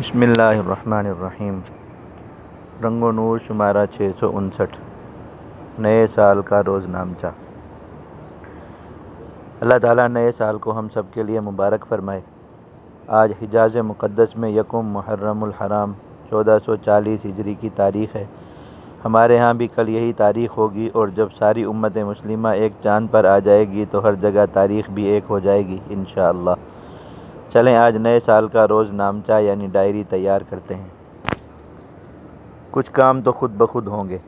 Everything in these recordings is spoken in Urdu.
بسم اللہ الرحمن الرحیم۔ رنگ و نور شمارہ چھ سو انسٹھ۔ نئے سال کا روز نامچہ اللہ تعالیٰ نئے سال کو ہم سب کے لیے مبارک فرمائے۔ آج حجاز مقدس میں یکم محرم الحرام چودہ سو چالیس ہجری کی تاریخ ہے۔ ہمارے ہاں بھی کل یہی تاریخ ہوگی اور جب ساری امت مسلمہ ایک چاند پر آ جائے گی تو ہر جگہ تاریخ بھی ایک ہو جائے گی انشاءاللہ۔ چلیں، آج نئے سال کا روز نامچہ یعنی ڈائری تیار کرتے ہیں۔ کچھ کام تو خود بخود ہوں گے۔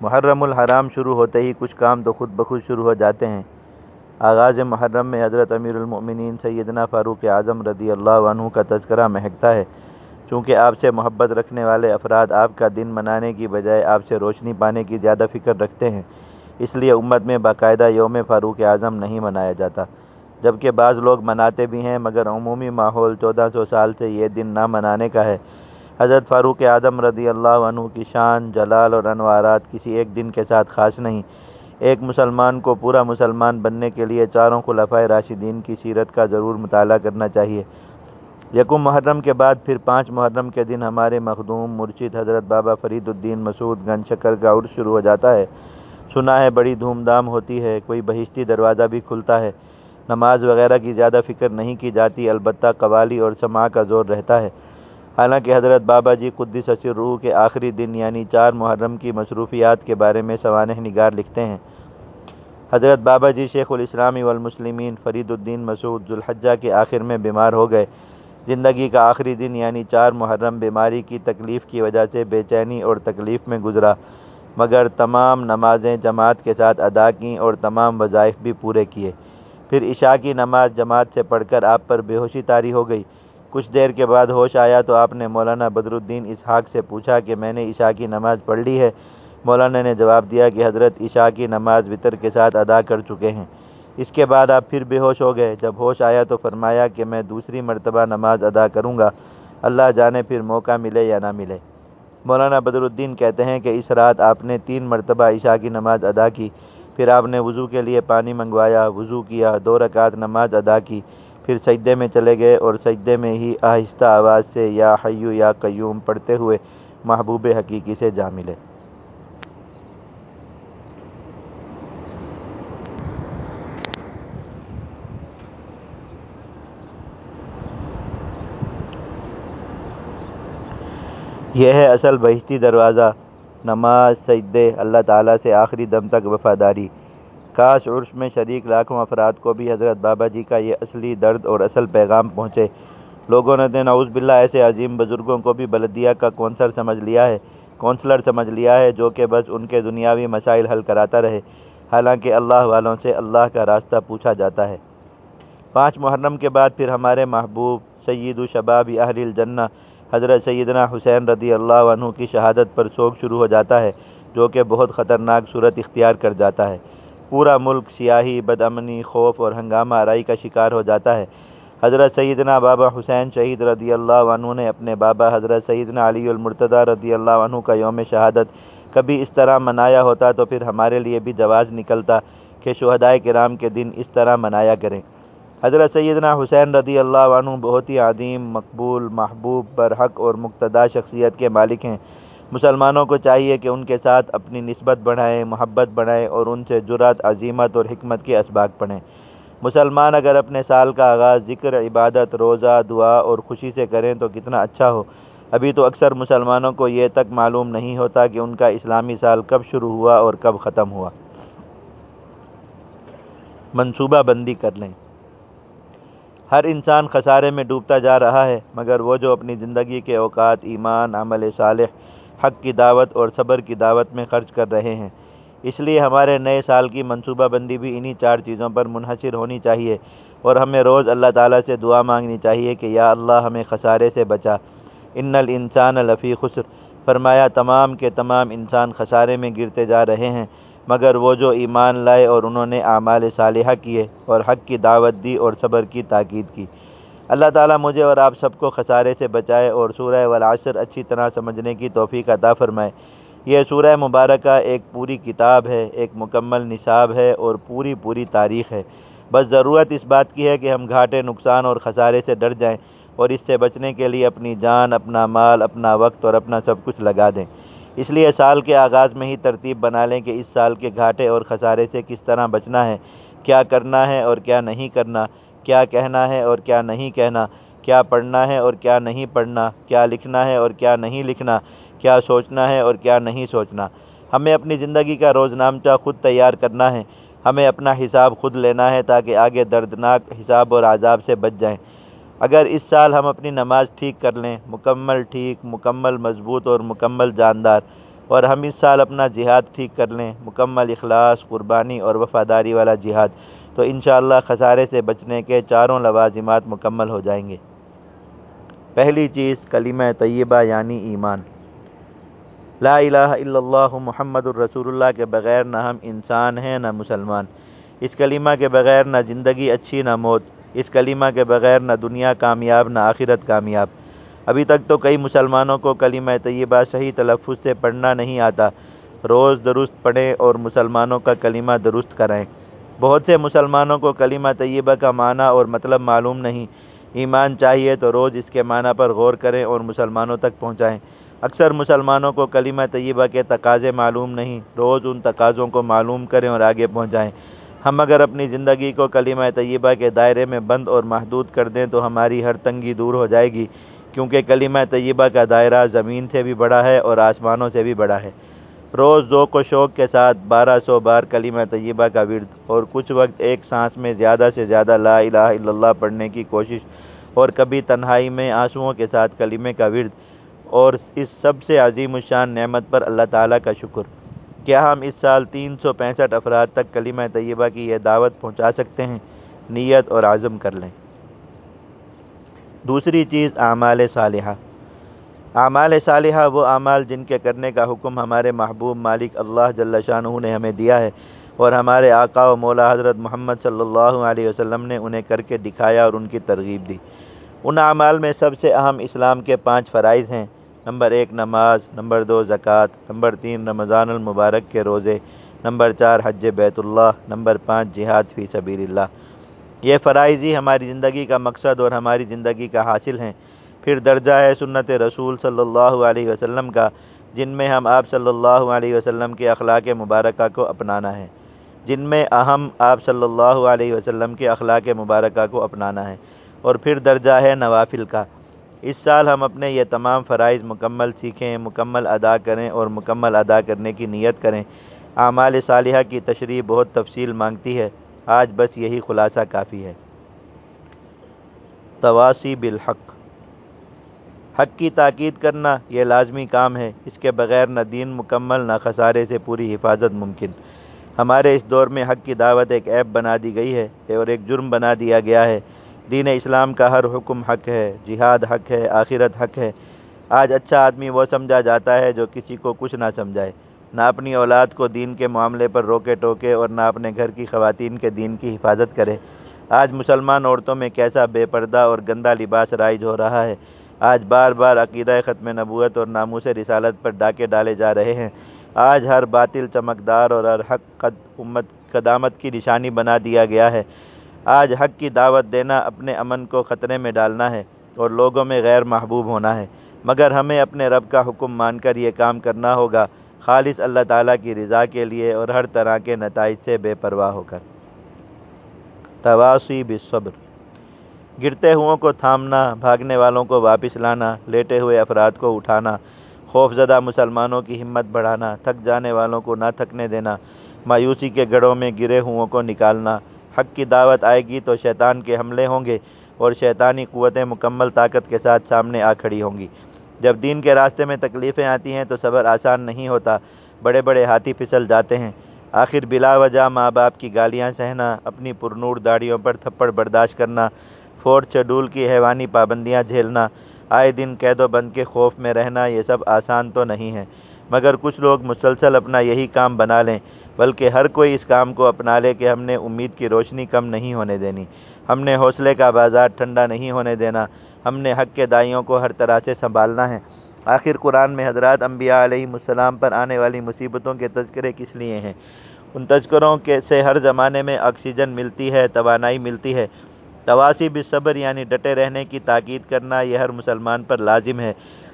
محرم الحرام شروع ہوتے ہی کچھ کام تو خود بخود شروع ہو جاتے ہیں۔ آغاز محرم میں حضرت امیر المؤمنین سیدنا فاروق اعظم رضی اللہ عنہ کا تذکرہ مہکتا ہے۔ چونکہ آپ سے محبت رکھنے والے افراد آپ کا دن منانے کی بجائے آپ سے روشنی پانے کی زیادہ فکر رکھتے ہیں۔ اس لیے امت میں باقاعدہ یوم فاروق اعظم نہیں منایا جاتا۔ جبکہ بعض لوگ مناتے بھی ہیں، مگر عمومی ماحول چودہ سو سال سے یہ دن نہ منانے کا ہے۔ حضرت فاروق اعظم رضی اللہ عنہ کی شان، جلال اور انوارات کسی ایک دن کے ساتھ خاص نہیں۔ ایک مسلمان کو پورا مسلمان بننے کے لیے چاروں خلفۂ راشدین کی سیرت کا ضرور مطالعہ کرنا چاہیے۔ یکم محرم کے بعد پھر پانچ محرم کے دن ہمارے مخدوم مرشد حضرت بابا فرید الدین مسعود گنج شکر کا عرس شروع ہو جاتا ہے۔ سنا ہے بڑی دھوم دھام ہوتی ہے، کوئی بہشتی دروازہ بھی کھلتا ہے۔ نماز وغیرہ کی زیادہ فکر نہیں کی جاتی، البتہ قوالی اور سماع کا زور رہتا ہے۔ حالانکہ حضرت بابا جی قدس روح کے آخری دن یعنی چار محرم کی مصروفیات کے بارے میں سوانح نگار لکھتے ہیں۔ حضرت بابا جی شیخ الاسلامی والمسلمین فرید الدین مسعود ذوالحجہ کے آخر میں بیمار ہو گئے۔ زندگی کا آخری دن یعنی چار محرم بیماری کی تکلیف کی وجہ سے بے چینی اور تکلیف میں گزرا۔ مگر تمام نمازیں جماعت کے ساتھ ادا کیں اور تمام وظائف بھی پورے کیے۔ پھر عشاء کی نماز جماعت سے پڑھ کر آپ پر بے ہوشی طاری ہو گئی۔ کچھ دیر کے بعد ہوش آیا تو آپ نے مولانا بدر الدین اسحاق سے پوچھا کہ میں نے عشاء کی نماز پڑھ لی ہے۔ مولانا نے جواب دیا کہ حضرت عشاء کی نماز وطر کے ساتھ ادا کر چکے ہیں۔ اس کے بعد آپ پھر بے ہوش ہو گئے۔ جب ہوش آیا تو فرمایا کہ میں دوسری مرتبہ نماز ادا کروں گا۔ اللہ جانے پھر موقع ملے یا نہ ملے۔ مولانا بدر الدین کہتے ہیں کہ اس رات آپ نے تین مرتبہ عشاء کی نماز ادا کی۔ پھر آپ نے وضو کے لیے پانی منگوایا، وضو کیا، دو رکعت نماز ادا کی، پھر سجدے میں چلے گئے اور سجدے میں ہی آہستہ آواز سے یا حیو یا قیوم پڑھتے ہوئے محبوب حقیقی سے جا ملے۔ یہ ہے اصل بہشتی دروازہ۔ نماز، سجدے، اللہ تعالیٰ سے آخری دم تک وفاداری۔ کاش عرس میں شریک لاکھوں افراد کو بھی حضرت بابا جی کا یہ اصلی درد اور اصل پیغام پہنچے۔ لوگوں نے نعوذ باللہ ایسے عظیم بزرگوں کو بھی بلدیہ کا کونسر سمجھ لیا ہے، کونسلر سمجھ لیا ہے جو کہ بس ان کے دنیاوی مسائل حل کراتا رہے۔ حالانکہ اللہ والوں سے اللہ کا راستہ پوچھا جاتا ہے۔ پانچ محرم کے بعد پھر ہمارے محبوب، سید و شباب اہل الجنہ حضرت سیدنا حسین رضی اللہ عنہ کی شہادت پر سوگ شروع ہو جاتا ہے، جو کہ بہت خطرناک صورت اختیار کر جاتا ہے۔ پورا ملک سیاہی، بدامنی، خوف اور ہنگامہ آرائی کا شکار ہو جاتا ہے۔ حضرت سیدنا بابا حسین شہید رضی اللہ عنہ نے اپنے بابا حضرت سیدنا علی المرتضیٰ رضی اللہ عنہ کا یوم شہادت کبھی اس طرح منایا ہوتا تو پھر ہمارے لیے بھی جواز نکلتا کہ شہدائے کرام کے دن اس طرح منایا کریں۔ حضرت سیدنا حسین رضی اللہ عنہ بہت ہی عظیم، مقبول، محبوب، برحق اور مقتدا شخصیت کے مالک ہیں۔ مسلمانوں کو چاہیے کہ ان کے ساتھ اپنی نسبت بڑھائیں، محبت بڑھائیں اور ان سے جرات عظیمت اور حکمت کے اسباق پڑھیں۔ مسلمان اگر اپنے سال کا آغاز ذکر، عبادت، روزہ، دعا اور خوشی سے کریں تو کتنا اچھا ہو۔ ابھی تو اکثر مسلمانوں کو یہ تک معلوم نہیں ہوتا کہ ان کا اسلامی سال کب شروع ہوا اور کب ختم ہوا۔ منصوبہ بندی کر لیں۔ ہر انسان خسارے میں ڈوبتا جا رہا ہے، مگر وہ جو اپنی زندگی کے اوقات، ایمان، عمل صالح، حق کی دعوت اور صبر کی دعوت میں خرچ کر رہے ہیں۔ اس لیے ہمارے نئے سال کی منصوبہ بندی بھی انہی چار چیزوں پر منحصر ہونی چاہیے اور ہمیں روز اللہ تعالیٰ سے دعا مانگنی چاہیے کہ یا اللہ ہمیں خسارے سے بچا۔ ان الانسان لفی خسر۔ فرمایا، تمام کے تمام انسان خسارے میں گرتے جا رہے ہیں۔ مگر وہ جو ایمان لائے اور انہوں نے اعمال صالحہ کیے اور حق کی دعوت دی اور صبر کی تاکید کی۔ اللہ تعالیٰ مجھے اور آپ سب کو خسارے سے بچائے اور سورہ والعصر اچھی طرح سمجھنے کی توفیق عطا فرمائے۔ یہ سورہ مبارکہ ایک پوری کتاب ہے، ایک مکمل نصاب ہے اور پوری پوری تاریخ ہے۔ بس ضرورت اس بات کی ہے کہ ہم گھاٹے، نقصان اور خسارے سے ڈر جائیں اور اس سے بچنے کے لیے اپنی جان، اپنا مال، اپنا وقت اور اپنا سب کچھ لگا دیں۔ اس لیے سال کے آغاز میں ہی ترتیب بنا لیں کہ اس سال کے گھاٹے اور خسارے سے کس طرح بچنا ہے، کیا کرنا ہے اور کیا نہیں کرنا، کیا کہنا ہے اور کیا نہیں کہنا، کیا پڑھنا ہے اور کیا نہیں پڑھنا، کیا لکھنا ہے اور کیا نہیں لکھنا، کیا سوچنا ہے اور کیا نہیں سوچنا۔ ہمیں اپنی زندگی کا روز نامچہ خود تیار کرنا ہے، ہمیں اپنا حساب خود لینا ہے تاکہ آگے دردناک حساب اور عذاب سے بچ جائیں۔ اگر اس سال ہم اپنی نماز ٹھیک کر لیں، مکمل ٹھیک، مکمل مضبوط اور مکمل جاندار، اور ہم اس سال اپنا جہاد ٹھیک کر لیں، مکمل اخلاص، قربانی اور وفاداری والا جہاد، تو انشاءاللہ خسارے سے بچنے کے چاروں لوازمات مکمل ہو جائیں گے۔ پہلی چیز، کلمہ طیبہ یعنی ایمان۔ لا الہ الا اللہ محمد الرسول اللہ کے بغیر نہ ہم انسان ہیں، نہ مسلمان۔ اس کلمہ کے بغیر نہ زندگی اچھی، نہ موت۔ اس کلمہ کے بغیر نہ دنیا کامیاب نہ آخرت کامیاب۔ ابھی تک تو کئی مسلمانوں کو کلمہ طیبہ صحیح تلفظ سے پڑھنا نہیں آتا۔ روز درست پڑھیں اور مسلمانوں کا کلمہ درست کرائیں بہت سے مسلمانوں کو کلمہ طیبہ کا معنی اور مطلب معلوم نہیں۔ ایمان چاہیے تو روز اس کے معنی پر غور کریں اور مسلمانوں تک پہنچائیں۔ اکثر مسلمانوں کو کلمہ طیبہ کے تقاضے معلوم نہیں۔ روز ان تقاضوں کو معلوم کریں اور آگے پہنچائیں۔ ہم اگر اپنی زندگی کو کلمہ طیبہ کے دائرے میں بند اور محدود کر دیں تو ہماری ہر تنگی دور ہو جائے گی، کیونکہ کلمہ طیبہ کا دائرہ زمین سے بھی بڑا ہے اور آسمانوں سے بھی بڑا ہے۔ روز ذوق و شوق کے ساتھ بارہ سو بار کلمہ طیبہ کا ورد اور کچھ وقت ایک سانس میں زیادہ سے زیادہ لا الہ الا اللہ پڑھنے کی کوشش اور کبھی تنہائی میں آنسوؤں کے ساتھ کلمے کا ورد اور اس سب سے عظیم الشان نعمت پر اللہ تعالیٰ کا شکر۔ کیا ہم اس سال تین سو پینسٹھ افراد تک کلمہ طیبہ کی یہ دعوت پہنچا سکتے ہیں؟ نیت اور عزم کر لیں۔ دوسری چیز، اعمال صالحہ۔ اعمال صالحہ وہ اعمال جن کے کرنے کا حکم ہمارے محبوب مالک اللہ جل شانہ نے ہمیں دیا ہے اور ہمارے آقا و مولا حضرت محمد صلی اللہ علیہ وسلم نے انہیں کر کے دکھایا اور ان کی ترغیب دی۔ ان اعمال میں سب سے اہم اسلام کے پانچ فرائض ہیں۔ نمبر ایک نماز، نمبر دو زکوٰۃ، نمبر تین رمضان المبارک کے روزے، نمبر چار حج بیت اللہ، نمبر پانچ جہاد فی سبیل اللہ۔ یہ فرائض ہی ہماری زندگی کا مقصد اور ہماری زندگی کا حاصل ہیں۔ پھر درجہ ہے سنت رسول صلی اللہ علیہ وسلم کا، جن میں ہم آپ صلی اللہ علیہ وسلم کے اخلاق مبارکہ کو اپنانا ہے۔ جن میں اہم آپ صلی اللہ علیہ وسلم کے اخلاق مبارکہ کو اپنانا ہے۔ اور پھر درجہ ہے نوافل کا۔ اس سال ہم اپنے یہ تمام فرائض مکمل سیکھیں، مکمل ادا کریں اور مکمل ادا کرنے کی نیت کریں۔ اعمال صالحہ کی تشریح بہت تفصیل مانگتی ہے۔ آج بس یہی خلاصہ کافی ہے۔ تواسی بالحق۔ حق کی تاکید کرنا یہ لازمی کام ہے۔ اس کے بغیر نہ دین مکمل، نہ خسارے سے پوری حفاظت ممکن۔ ہمارے اس دور میں حق کی دعوت ایک ایپ بنا دی گئی ہے اور ایک جرم بنا دیا گیا ہے۔ دین اسلام کا ہر حکم حق ہے، جہاد حق ہے، آخرت حق ہے۔ آج اچھا آدمی وہ سمجھا جاتا ہے جو کسی کو کچھ نہ سمجھائے، نہ اپنی اولاد کو دین کے معاملے پر روکے ٹوکے اور نہ اپنے گھر کی خواتین کے دین کی حفاظت کرے۔ آج مسلمان عورتوں میں کیسا بے پردہ اور گندہ لباس رائج ہو رہا ہے۔ آج بار بار عقیدہ ختم نبوت اور ناموس رسالت پر ڈاکے ڈالے جا رہے ہیں۔ آج ہر باطل چمکدار اور ہر حق قد امت قدامت کی نشانی بنا دیا گیا ہے۔ آج حق کی دعوت دینا اپنے امن کو خطرے میں ڈالنا ہے اور لوگوں میں غیر محبوب ہونا ہے۔ مگر ہمیں اپنے رب کا حکم مان کر یہ کام کرنا ہوگا۔ خالص اللہ تعالیٰ کی رضا کے لیے اور ہر طرح کے نتائج سے بے پرواہ ہو کر۔ تواسی بالصبر۔ گرتے ہوں کو تھامنا، بھاگنے والوں کو واپس لانا، لیٹے ہوئے افراد کو اٹھانا خوف زدہ مسلمانوں کی ہمت بڑھانا، تھک جانے والوں کو نہ تھکنے دینا، مایوسی کے گڑھوں میں گرے ہوں کو نکالنا حق کی دعوت آئے گی تو شیطان کے حملے ہوں گے اور شیطانی قوتیں مکمل طاقت کے ساتھ سامنے آ کھڑی ہوں گی۔ جب دین کے راستے میں تکلیفیں آتی ہیں تو صبر آسان نہیں ہوتا، بڑے بڑے ہاتھی پھسل جاتے ہیں۔ آخر بلا وجہ ماں باپ کی گالیاں سہنا، اپنی پرنور داڑیوں پر تھپڑ برداشت کرنا فورتھ شیڈول کی حیوانی پابندیاں جھیلنا، آئے دن قید و بند کے خوف میں رہنا، یہ سب آسان تو نہیں ہے مگر کچھ لوگ مسلسل اپنا یہی کام بنا لیں۔ بلکہ ہر کوئی اس کام کو اپنا لے کہ ہم نے امید کی روشنی کم نہیں ہونے دینی۔ ہم نے حوصلے کا بازار ٹھنڈا نہیں ہونے دینا۔ ہم نے حق کے دائیوں کو ہر طرح سے سنبھالنا ہے۔ آخر قرآن میں حضرات انبیاء علیہ السلام پر آنے والی مصیبتوں کے تذکرے کس لیے ہیں؟ ان تذکروں کے سے ہر زمانے میں آکسیجن ملتی ہے، توانائی ملتی ہے۔ تواسی بالصبر یعنی ڈٹے رہنے کی تاکید کرنا، یہ ہر مسلمان پر لازم ہے۔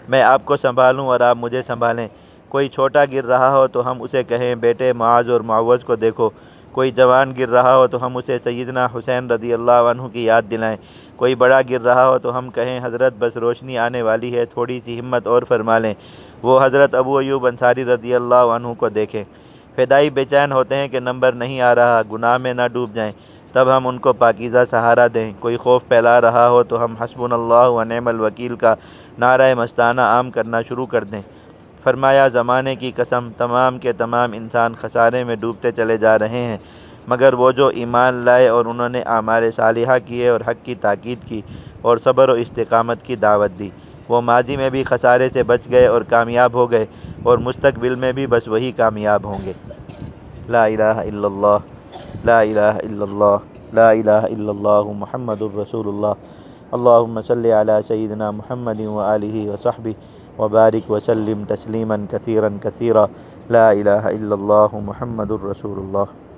میں آپ کو سنبھالوں اور آپ مجھے سنبھالیں۔ کوئی چھوٹا گر رہا ہو تو ہم اسے کہیں، بیٹے معاذ اور معوذ کو دیکھو، کوئی جوان گر رہا ہو تو ہم اسے سیدنا حسین رضی اللہ عنہ کی یاد دلائیں۔ کوئی بڑا گر رہا ہو تو ہم کہیں، حضرت، بس روشنی آنے والی ہے، تھوڑی سی ہمت اور فرما لیں۔ وہ حضرت ابو ایوب انصاری رضی اللہ عنہ کو دیکھیں۔ فدائی بے چین ہوتے ہیں کہ نمبر نہیں آ رہا، گناہ میں نہ ڈوب جائیں۔ تب ہم ان کو پاکیزہ سہارا دیں۔ کوئی خوف پھیلا رہا ہو تو ہم حسب اللہ و نعم الوکیل کا نعرہ مستانہ عام کرنا شروع کر دیں۔ فرمایا، زمانے کی قسم تمام کے تمام انسان خسارے میں ڈوبتے چلے جا رہے ہیں، مگر وہ جو ایمان لائے اور انہوں نے اعمال صالحہ کیے اور حق کی تاکید کی اور صبر و استقامت کی دعوت دی، وہ ماضی میں بھی خسارے سے بچ گئے اور کامیاب ہو گئے اور مستقبل میں بھی بس وہی کامیاب ہوں گے۔ لا الہ الا اللہ، لا الہ الا اللہ، لا الہ الا اللہ، محمد الرسول اللہ، اللہم صلی علی سیدنا محمد و آلہ و وبارك وسلم تسليما كثيرا كثيرا. لا إله إلا الله محمد رسول الله.